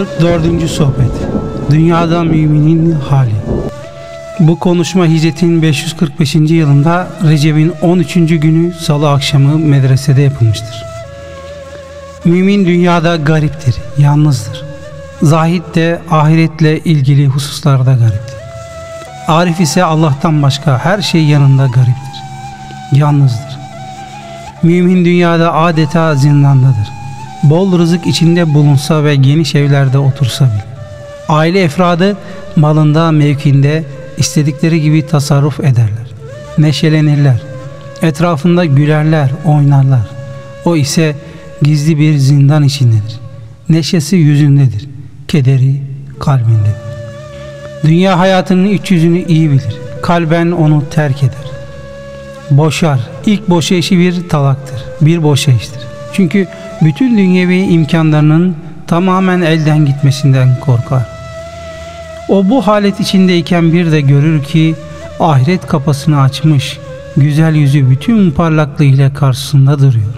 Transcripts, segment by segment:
44. Sohbet Dünyada Müminin Hali Bu konuşma hicretin 545. yılında Recep'in 13. günü salı akşamı medresede yapılmıştır. Mümin dünyada gariptir, yalnızdır. Zahid de ahiretle ilgili hususlarda gariptir. Arif ise Allah'tan başka her şey yanında gariptir. Yalnızdır. Mümin dünyada adeta zindandadır. Bol rızık içinde bulunsa ve geniş evlerde otursa bile. Aile efradı malında, mevkinde istedikleri gibi tasarruf ederler. Neşelenirler. Etrafında gülerler, oynarlar. O ise gizli bir zindan içindedir. Neşesi yüzündedir. Kederi kalbindedir. Dünya hayatının iç yüzünü iyi bilir. Kalben onu terk eder. Boşar. İlk boşayışı bir talaktır. Bir boşayıştır. Çünkü bütün dünyevi imkanlarının tamamen elden gitmesinden korkar. O bu halet içindeyken bir de görür ki ahiret kapısını açmış, güzel yüzü bütün parlaklığıyla karşısında duruyor.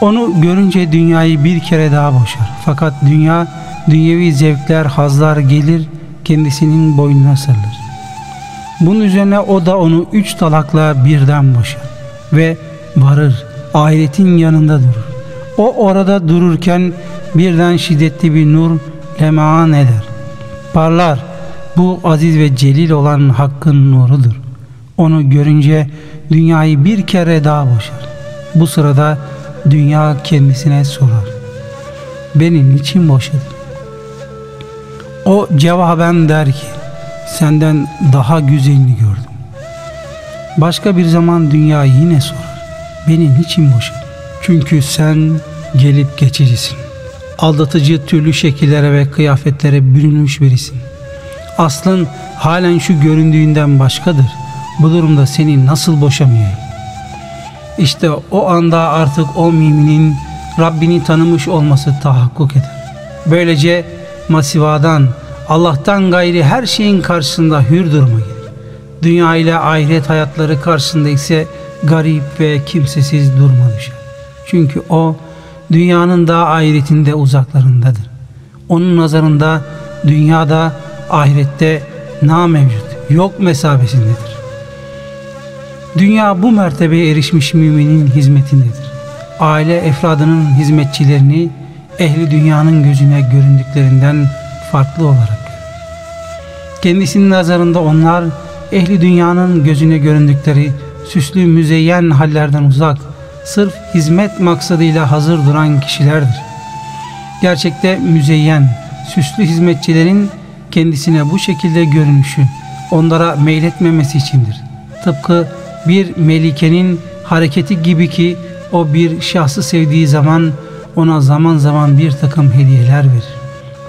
Onu görünce dünyayı bir kere daha boşar. Fakat dünya, dünyevi zevkler, hazlar gelir, kendisinin boynuna sarılır. Bunun üzerine o da onu üç talakla birden boşar ve varır, ahiretin yanında durur. O orada dururken birden şiddetli bir nur lemaan eder. Parlar, bu aziz ve celil olan hakkın nurudur. Onu görünce dünyayı bir kere daha boşar. Bu sırada dünya kendisine sorar. Beni niçin boşadın? O cevaben der ki, senden daha güzelini gördüm. Başka bir zaman dünya yine sorar. Beni niçin boşadın? Çünkü sen gelip geçicisin. Aldatıcı türlü şekillere ve kıyafetlere bürünmüş birisin. Aslın halen şu göründüğünden başkadır. Bu durumda seni nasıl boşamayayım? İşte o anda artık o müminin Rabbini tanımış olması tahakkuk eder. Böylece masivadan, Allah'tan gayri her şeyin karşısında hür duruma gelir. Dünya ile ahiret hayatları karşısında ise garip ve kimsesiz duruma düşer. Çünkü o dünyanın da ahiretinde uzaklarındadır. Onun nazarında dünyada ahirette na mevcut, yok mesabesindedir. Dünya bu mertebeye erişmiş müminin hizmetindedir. Aile efradının hizmetçilerini ehli dünyanın gözüne göründüklerinden farklı olarak. Kendisinin nazarında onlar ehli dünyanın gözüne göründükleri süslü müzeyyen hallerden uzak, sırf hizmet maksadıyla hazır duran kişilerdir. Gerçekte müzeyyen, süslü hizmetçilerin kendisine bu şekilde görünüşü onlara meyletmemesi içindir. Tıpkı bir melikenin hareketi gibi ki o bir şahsı sevdiği zaman ona zaman zaman bir takım hediyeler verir.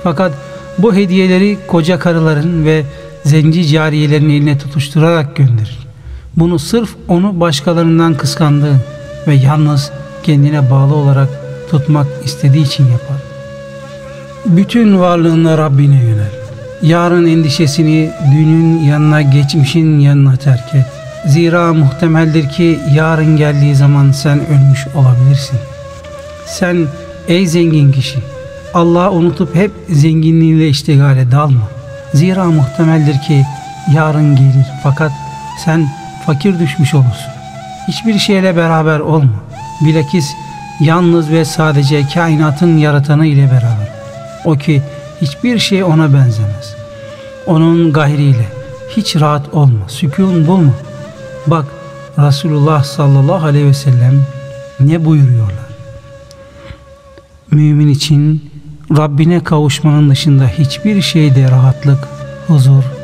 Fakat bu hediyeleri koca karıların ve zenci cariyelerin eline tutuşturarak gönderir. Bunu sırf onu başkalarından kıskandığı ve yalnız kendine bağlı olarak tutmak istediği için yapar. Bütün varlığında Rabbine yönel. Yarın endişesini dünün yanına geçmişin yanına terk et. Zira muhtemeldir ki yarın geldiği zaman sen ölmüş olabilirsin. Sen ey zengin kişi Allah'ı unutup hep zenginliğiyle iştigale dalma. Zira muhtemeldir ki yarın gelir fakat sen fakir düşmüş olursun. Hiçbir şeyle beraber olma. Bilakis yalnız ve sadece kainatın yaratanı ile beraber. O ki hiçbir şey ona benzemez. Onun gayriyle hiç rahat olma, sükun bulma. Bak Resulullah sallallahu aleyhi ve sellem ne buyuruyorlar? Mümin için Rabbine kavuşmanın dışında hiçbir şeyde rahatlık, huzur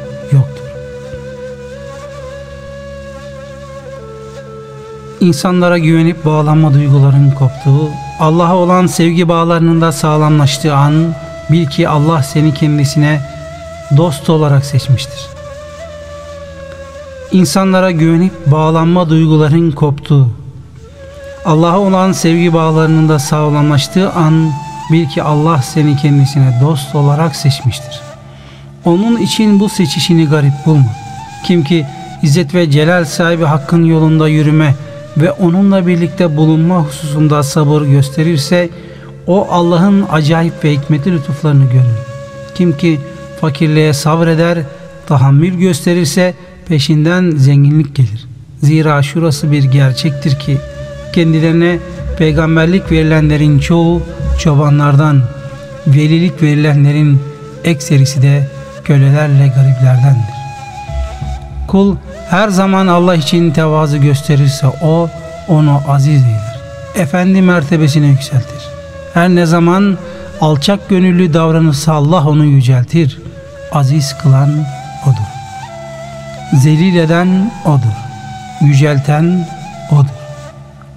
İnsanlara güvenip bağlanma duyguların koptuğu, Allah'a olan sevgi bağlarının da sağlamlaştığı an bil ki Allah seni kendisine dost olarak seçmiştir. İnsanlara güvenip bağlanma duyguların koptuğu, Allah'a olan sevgi bağlarının da sağlamlaştığı an bil ki Allah seni kendisine dost olarak seçmiştir. Onun için bu seçişini garip bulma. Kim ki İzzet ve Celal sahibi hakkın yolunda yürüme ve onunla birlikte bulunma hususunda sabır gösterirse o Allah'ın acayip ve hikmetli lütuflarını görür. Kim ki fakirliğe sabreder, tahammül gösterirse peşinden zenginlik gelir. Zira şurası bir gerçektir ki kendilerine peygamberlik verilenlerin çoğu çobanlardan, velilik verilenlerin ekserisi de kölelerle gariplerdendir. Kul her zaman Allah için tevazu gösterirse o onu aziz eyler. Efendi mertebesine yükseltir. Her ne zaman alçak gönüllü davranırsa Allah onu yüceltir. Aziz kılan odur. Zelil eden odur. Yücelten odur.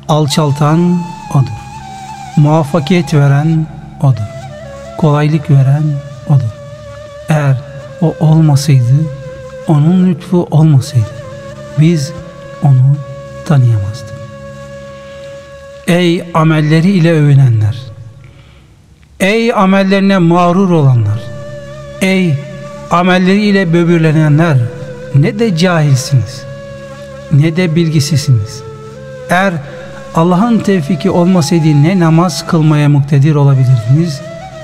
Alçaltan odur. Muvaffakiyet veren odur. Kolaylık veren odur. Eğer o olmasaydı, onun lütfu olmasaydı biz onu tanıyamazdık. Ey amelleri ile övünenler! Ey amellerine mağrur olanlar! Ey amelleriyle böbürlenenler! Ne de cahilsiniz, ne de bilgisizsiniz. Eğer Allah'ın tevfiki olmasaydı ne namaz kılmaya muktedir olabilirdiniz,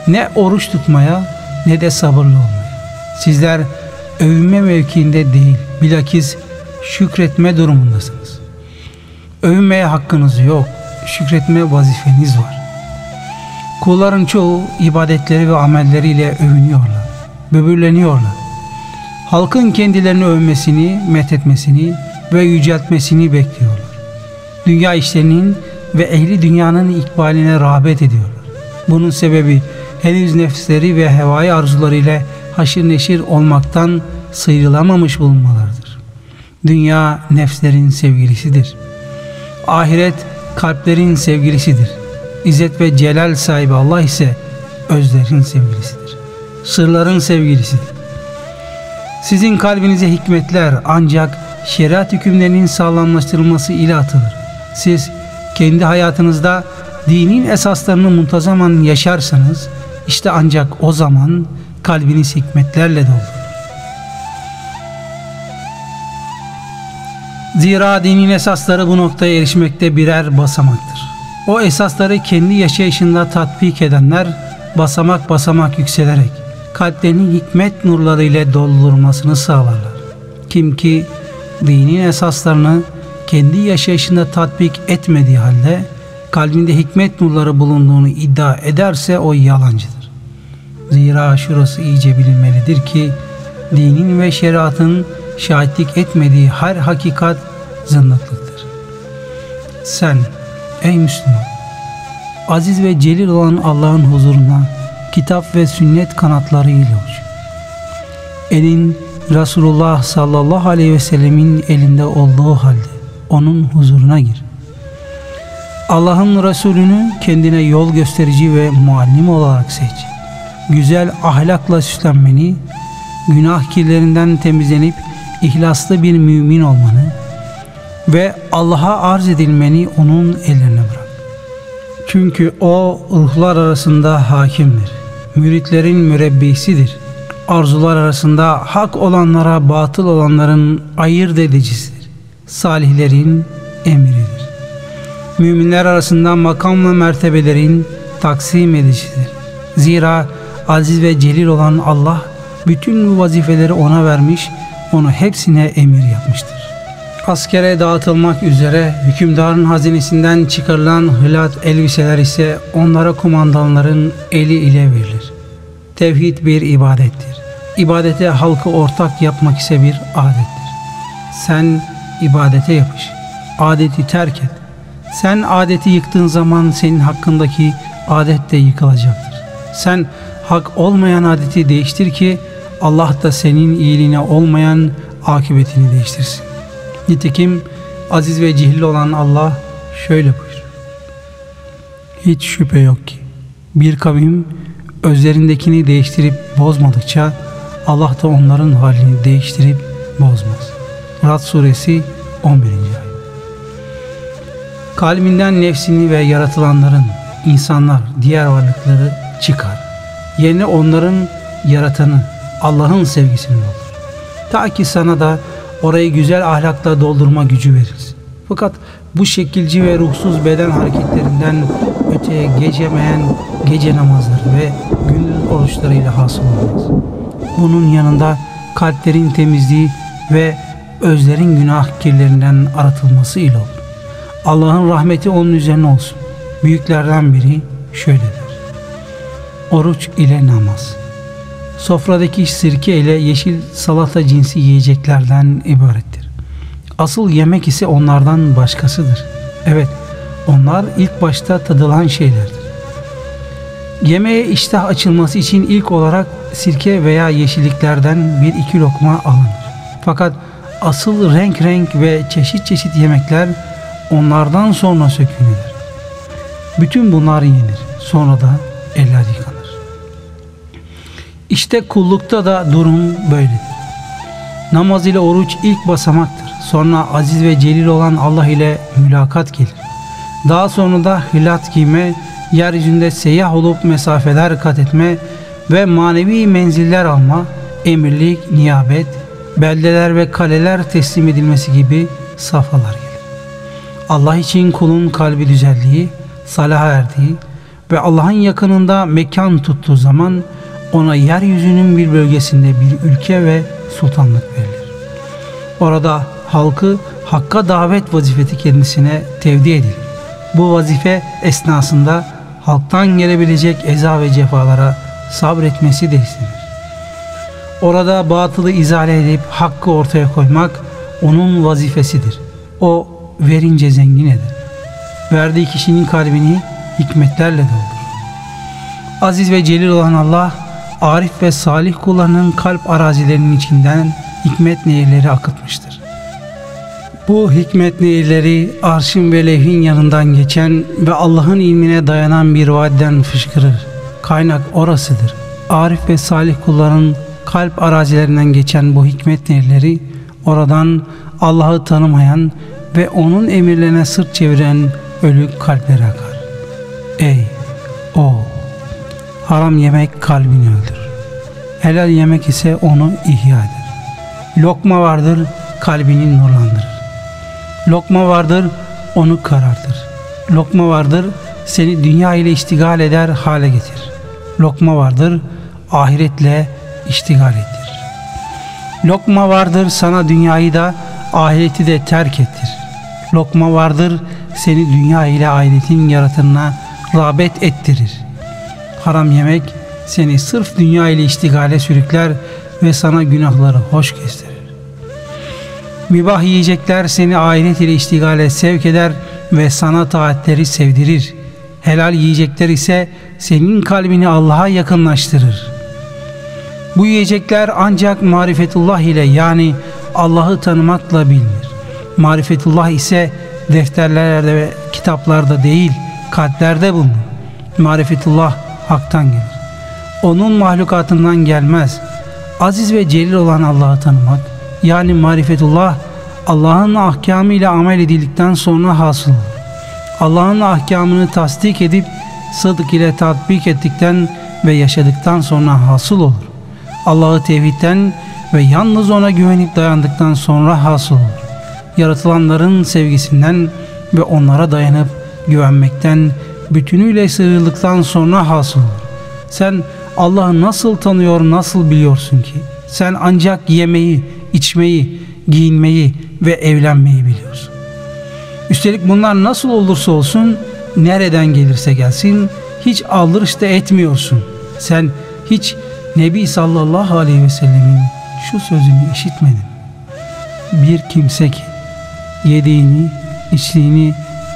ne oruç tutmaya, ne de sabırlı olmaya. Sizler övünme mevkiinde değil, bilakis şükretme durumundasınız. Övünmeye hakkınız yok, şükretme vazifeniz var. Kulların çoğu ibadetleri ve amelleriyle övünüyorlar, böbürleniyorlar. Halkın kendilerini övmesini, methetmesini ve yüceltmesini bekliyorlar. Dünya işlerinin ve ehli dünyanın ikbaline rağbet ediyorlar. Bunun sebebi henüz nefsleri ve hevai arzularıyla haşir neşir olmaktan sıyrılamamış bulunmalarıdır. Dünya nefslerin sevgilisidir. Ahiret kalplerin sevgilisidir. İzzet ve celal sahibi Allah ise özlerin sevgilisidir. Sırların sevgilisidir. Sizin kalbinize hikmetler ancak şeriat hükümlerinin sağlamlaştırılması ile atılır. Siz kendi hayatınızda dinin esaslarını muntazaman yaşarsanız işte ancak o zaman kalbiniz hikmetlerle doldur. Zira dinin esasları bu noktaya erişmekte birer basamaktır. O esasları kendi yaşayışında tatbik edenler basamak basamak yükselerek kalplerinin hikmet nurları ile doldurmasını sağlarlar. Kim ki dinin esaslarını kendi yaşayışında tatbik etmediği halde kalbinde hikmet nurları bulunduğunu iddia ederse o yalancıdır. Zira şurası iyice bilinmelidir ki dinin ve şeriatın şahitlik etmediği her hakikat zındıklıktır. Sen ey Müslüman aziz ve celil olan Allah'ın huzuruna kitap ve sünnet kanatlarıyla uç. Elin Resulullah sallallahu aleyhi ve sellemin elinde olduğu halde onun huzuruna gir. Allah'ın Resulünü kendine yol gösterici ve muallim olarak seç. Güzel ahlakla süslenmeni, günah kirlerinden temizlenip ihlaslı bir mümin olmanı ve Allah'a arz edilmeni onun ellerine bırak. Çünkü o ruhlar arasında hakimdir. Müritlerin mürebbisidir. Arzular arasında hak olanlara batıl olanların ayırt edicisidir. Salihlerin emridir. Müminler arasında makam ve mertebelerin taksim edicisidir. Zira aziz ve celil olan Allah bütün bu vazifeleri ona vermiş, onu hepsine emir yapmıştır. Askere dağıtılmak üzere hükümdarın hazinesinden çıkarılan hılat elbiseler ise onlara kumandanların eli ile verilir. Tevhid bir ibadettir. İbadete halkı ortak yapmak ise bir adettir. Sen ibadete yapış. Adeti terk et. Sen adeti yıktığın zaman senin hakkındaki adet de yıkılacaktır. Sen hak olmayan adeti değiştir ki Allah da senin iyiliğine olmayan akıbetini değiştirsin. Nitekim aziz ve cihli olan Allah şöyle buyurur. Hiç şüphe yok ki bir kavim özlerindekini değiştirip bozmadıkça Allah da onların halini değiştirip bozmaz. Rad suresi 11. ayet. Kalbinden nefsini ve yaratılanların, insanlar, diğer varlıkları çıkar. Yerine onların yaratanı, Allah'ın sevgisini doldur. Ta ki sana da orayı güzel ahlakla doldurma gücü verir. Fakat bu şekilci ve ruhsuz beden hareketlerinden öteye geçemeyen gece namazları ve gündüz oruçlarıyla hasıl olmaz. Bunun yanında kalplerin temizliği ve özlerin günah kirlerinden aratılması ile olur. Allah'ın rahmeti onun üzerine olsun. Büyüklerden biri şöyle der. Oruç ile namaz. Sofradaki sirke ile yeşil salata cinsi yiyeceklerden ibarettir. Asıl yemek ise onlardan başkasıdır. Evet, onlar ilk başta tadılan şeylerdir. Yemeğe iştah açılması için ilk olarak sirke veya yeşilliklerden bir iki lokma alınır. Fakat asıl renk renk ve çeşit çeşit yemekler onlardan sonra sökülür. Bütün bunlar yenir. Sonra da eller yıkanır. İşte kullukta da durum böyledir. Namaz ile oruç ilk basamaktır. Sonra aziz ve celil olan Allah ile mülakat gelir. Daha sonra da hilat giyme, yeryüzünde seyyah olup mesafeler kat etme ve manevi menziller alma, emirlik, niyabet, beldeler ve kaleler teslim edilmesi gibi safhalar gelir. Allah için kulun kalbi düzeldiği, salaha erdiği ve Allah'ın yakınında mekan tuttuğu zaman ona yeryüzünün bir bölgesinde bir ülke ve sultanlık verilir. Orada halkı hakka davet vazifeti kendisine tevdi edilir. Bu vazife esnasında halktan gelebilecek eza ve cefalara sabretmesi de istenir. Orada batılı izale edip hakkı ortaya koymak onun vazifesidir. O verince zengin eder. Verdiği kişinin kalbini hikmetlerle doldurur. Aziz ve celil olan Allah arif ve salih kullarının kalp arazilerinin içinden hikmet nehirleri akıtmıştır. Bu hikmet nehirleri arşın ve levhin yanından geçen ve Allah'ın ilmine dayanan bir vadiden fışkırır. Kaynak orasıdır. Arif ve salih kulların kalp arazilerinden geçen bu hikmet nehirleri oradan Allah'ı tanımayan ve onun emirlerine sırt çeviren ölü kalplere akar. Ey o Haram yemek kalbini öldürür. Helal yemek ise onu ihya eder. Lokma vardır, kalbini nurlandırır. Lokma vardır, onu karartır. Lokma vardır, seni dünya ile iştigal eder hale getirir. Lokma vardır, ahiretle iştigal ettirir. Lokma vardır, sana dünyayı da ahireti de terk ettir. Lokma vardır, seni dünya ile ahiretin yaratınına rağbet ettirir. Haram yemek seni sırf dünya ile iştigale sürükler ve sana günahları hoş gösterir. Mübah yiyecekler seni ahiret ile iştigale sevk eder ve sana taatleri sevdirir. Helal yiyecekler ise senin kalbini Allah'a yakınlaştırır. Bu yiyecekler ancak marifetullah ile yani Allah'ı tanımakla bilinir. Marifetullah ise defterlerde ve kitaplarda değil kalplerde bulunur. Marifetullah haktan gelir. Onun mahlukatından gelmez. Aziz ve celil olan Allah'ı tanımak, yani marifetullah, Allah'ın ahkamı ile amel edildikten sonra hasıl. Allah'ın ahkamını tasdik edip sıdk ile tatbik ettikten ve yaşadıktan sonra hasıl olur. Allah'ı tevhidden ve yalnız ona güvenip dayandıktan sonra hasıl olur. Yaratılanların sevgisinden ve onlara dayanıp güvenmekten bütünüyle sıyrıldıktan sonra hasıl olur. Sen Allah'ı nasıl tanıyor, nasıl biliyorsun ki? Sen ancak yemeyi, içmeyi, giyinmeyi ve evlenmeyi biliyorsun. Üstelik bunlar nasıl olursa olsun, nereden gelirse gelsin, hiç aldırış da etmiyorsun. Sen hiç Nebi sallallahu aleyhi ve sellemin şu sözünü işitmedin. Bir kimse ki yediğini, içtiğini,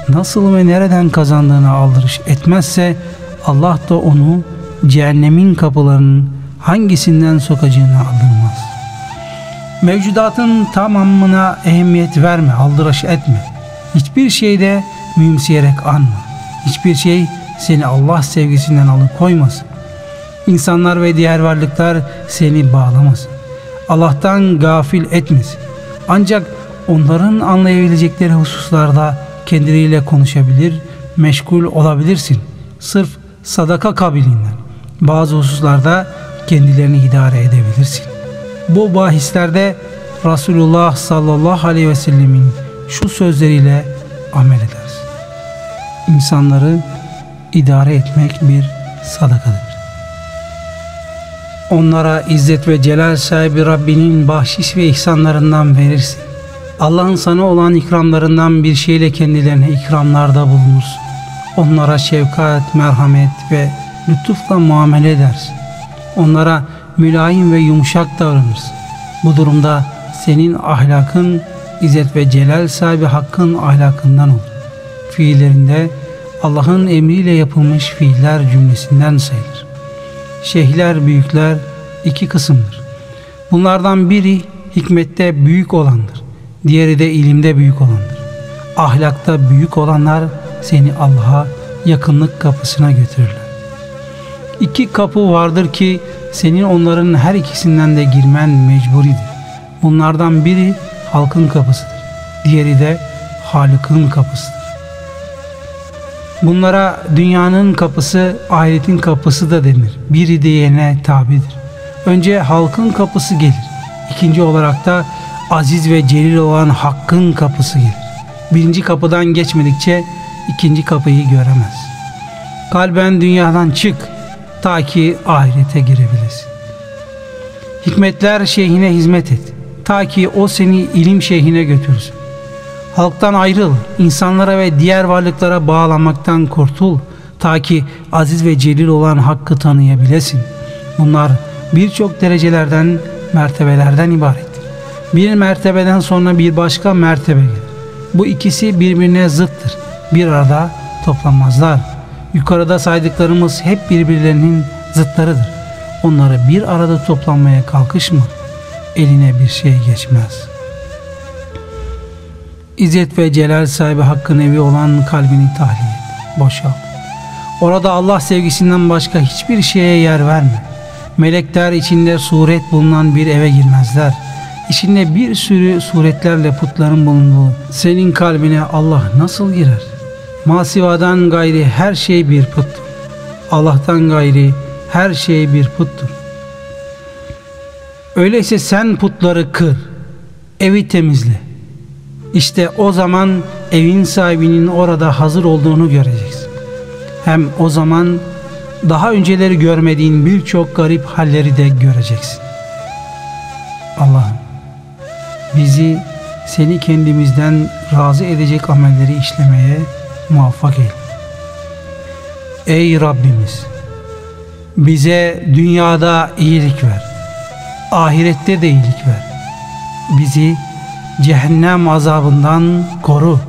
nasıl ve nereden kazandığını aldırış etmezse Allah da onu cehennemin kapılarının hangisinden sokacağını aldırmaz. Mevcudatın tamamına ehemmiyet verme, aldırış etme. Hiçbir şeyde mühimseyerek anma. Hiçbir şey seni Allah sevgisinden alıkoymasın. İnsanlar ve diğer varlıklar seni bağlamasın. Allah'tan gafil etmesin. Ancak onların anlayabilecekleri hususlarda kendileriyle konuşabilir, meşgul olabilirsin. Sırf sadaka kabiliğinden. Bazı hususlarda kendilerini idare edebilirsin. Bu bahislerde Resulullah sallallahu aleyhi ve sellemin şu sözleriyle amel edersin. İnsanları idare etmek bir sadakadır. Onlara izzet ve celal sahibi Rabbinin bahşiş ve ihsanlarından verirsin. Allah'ın sana olan ikramlarından bir şeyle kendilerine ikramlarda bulunursun. Onlara şefkat, merhamet ve lütufla muamele edersin. Onlara mülayim ve yumuşak davranırsın. Bu durumda senin ahlakın İzzet ve Celal sahibi Hakk'ın ahlakından olur. Fiillerinde Allah'ın emriyle yapılmış fiiller cümlesinden sayılır. Şeyhler, büyükler iki kısımdır. Bunlardan biri hikmette büyük olandır. Diğeri de ilimde büyük olandır. Ahlakta büyük olanlar seni Allah'a yakınlık kapısına götürürler. İki kapı vardır ki senin onların her ikisinden de girmen mecburidir. Bunlardan biri halkın kapısıdır. Diğeri de Halık'ın kapısıdır. Bunlara dünyanın kapısı, ahiretin kapısı da denir. Biri diğerine tabidir. Önce halkın kapısı gelir. İkinci olarak da aziz ve celil olan hakkın kapısı gelir. Birinci kapıdan geçmedikçe ikinci kapıyı göremez. Kalben dünyadan çık ta ki ahirete girebilesin. Hikmetler şeyhine hizmet et. Ta ki o seni ilim şeyhine götürsün. Halktan ayrıl, insanlara ve diğer varlıklara bağlanmaktan kurtul. Ta ki aziz ve celil olan hakkı tanıyabilesin. Bunlar birçok derecelerden, mertebelerden ibarettir. Bir mertebeden sonra bir başka mertebe gelir. Bu ikisi birbirine zıttır. Bir arada toplanmazlar. Yukarıda saydıklarımız hep birbirlerinin zıtlarıdır. Onları bir arada toplanmaya kalkışma eline bir şey geçmez. İzzet ve celal sahibi hakkın evi olan kalbini tahliye et, boşalt. Orada Allah sevgisinden başka hiçbir şeye yer verme. Melekler içinde suret bulunan bir eve girmezler. İçinde bir sürü suretlerle putların bulunduğu senin kalbine Allah nasıl girer? Masivadan gayri her şey bir puttur. Allah'tan gayri her şey bir puttur. Öyleyse sen putları kır, evi temizle. İşte o zaman evin sahibinin orada hazır olduğunu göreceksin. Hem o zaman daha önceleri görmediğin birçok garip halleri de göreceksin. Allah'ım bizi seni kendimizden razı edecek amelleri işlemeye muvaffak eyle. Ey Rabbimiz bize dünyada iyilik ver ahirette de iyilik ver. Bizi cehennem azabından koru.